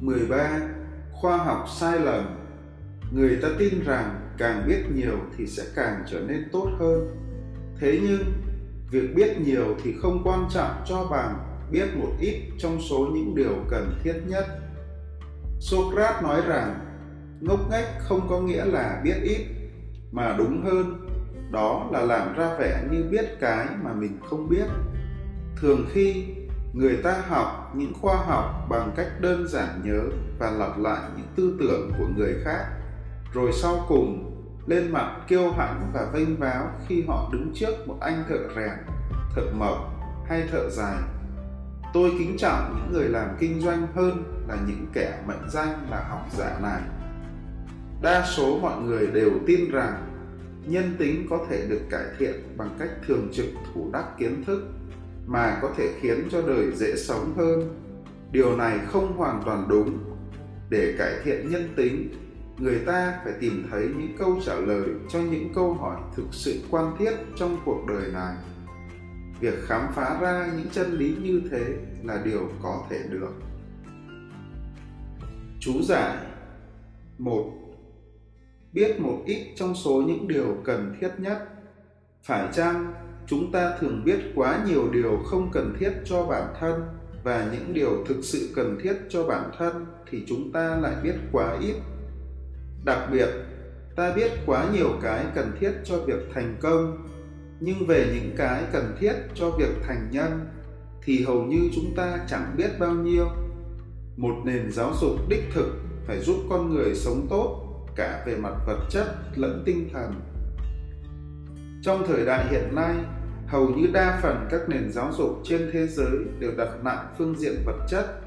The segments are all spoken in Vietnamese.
13. Khoa học sai lầm Người ta tin rằng càng biết nhiều thì sẽ càng trở nên tốt hơn. Thế nhưng, việc biết nhiều thì không quan trọng cho bằng biết một ít trong số những điều cần thiết nhất. Socrates nói rằng, ngốc nghếch không có nghĩa là biết ít, mà đúng hơn, đó là làm ra vẻ như biết cái mà mình không biết. Thường khi người ta học những khoa học bằng cách đơn giản nhớ và lặp lại những tư tưởng của người khác. Rồi sau cùng, lên mặt kiêu hãnh và vênh váo khi họ đứng trước một anh thợ rèn, thợ mộc hay thợ dài. Tôi kính trọng những người làm kinh doanh hơn là những kẻ mệnh danh là học giả này. Đa số mọi người đều tin rằng nhân tính có thể được cải thiện bằng cách thường trực thủ đắc kiến thức mà có thể khiến cho đời dễ sống hơn. Điều này không hoàn toàn đúng. Để cải thiện nhân tính, người ta phải tìm thấy những câu trả lời cho những câu hỏi thực sự quan thiết trong cuộc đời này. Việc khám phá ra những chân lý như thế là điều có thể được. Chú giải một. Biết một ít trong số những điều cần thiết nhất. Phải chăng chúng ta thường biết quá nhiều điều không cần thiết cho bản thân và những điều thực sự cần thiết cho bản thân thì chúng ta lại biết quá ít. Đặc biệt, ta biết quá nhiều cái cần thiết cho việc thành công, nhưng về những cái cần thiết cho việc thành nhân thì hầu như chúng ta chẳng biết bao nhiêu. Một nền giáo dục đích thực phải giúp con người sống tốt cả về mặt vật chất lẫn tinh thần. Trong thời đại hiện nay hầu như đa phần các nền giáo dục trên thế giới đều đặt nặng phương diện vật chất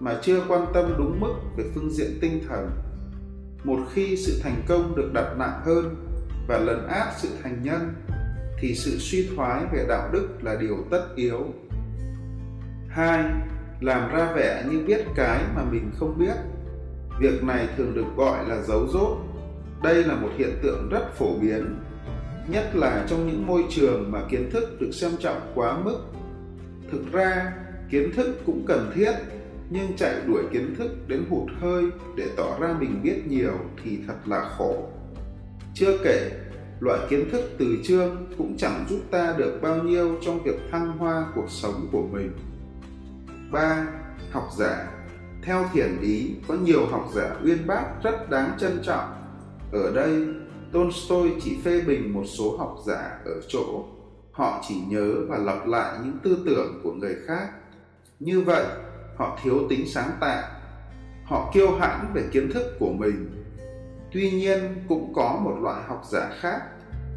mà chưa quan tâm đúng mức về phương diện tinh thần. Một khi sự thành công được đặt nặng hơn và lấn át sự thành nhân, thì sự suy thoái về đạo đức là điều tất yếu. Hai, làm ra vẻ như biết cái mà mình không biết. Việc này thường được gọi là giấu dốt đây là một hiện tượng rất phổ biến nhất là trong những môi trường mà kiến thức được xem trọng quá mức thực ra kiến thức cũng cần thiết nhưng chạy đuổi kiến thức đến hụt hơi để tỏ ra mình biết nhiều thì thật là khổ chưa kể loại kiến thức từ chương cũng chẳng giúp ta được bao nhiêu trong việc thăng hoa cuộc sống của mình 3. Học giả Theo thiền ý, có nhiều học giả uyên bác rất đáng trân trọng. Ở đây, Tolstoy chỉ phê bình một số học giả ở chỗ họ chỉ nhớ và lặp lại những tư tưởng của người khác. Như vậy, họ thiếu tính sáng tạo họ kiêu hãnh về kiến thức của mình. Tuy nhiên cũng có một loại học giả khác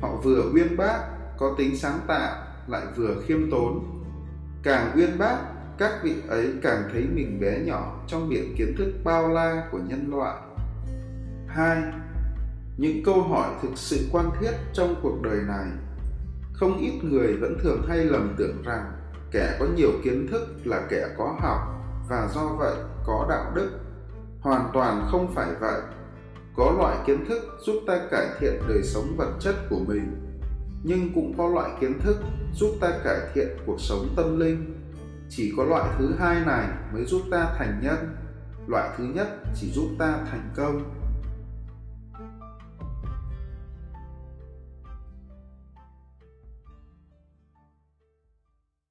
họ vừa uyên bác có tính sáng tạo lại vừa khiêm tốn. Càng uyên bác các vị ấy càng thấy mình bé nhỏ trong biển kiến thức bao la của nhân loại. Hai những câu hỏi thực sự quan thiết trong cuộc đời này. Không ít người vẫn thường hay lầm tưởng rằng kẻ có nhiều kiến thức là kẻ có học và do vậy có đạo đức. Hoàn toàn không phải vậy. Có loại kiến thức giúp ta cải thiện đời sống vật chất của mình, nhưng cũng có loại kiến thức giúp ta cải thiện cuộc sống tâm linh. Chỉ có loại thứ hai này mới giúp ta thành nhân, loại thứ nhất chỉ giúp ta thành công.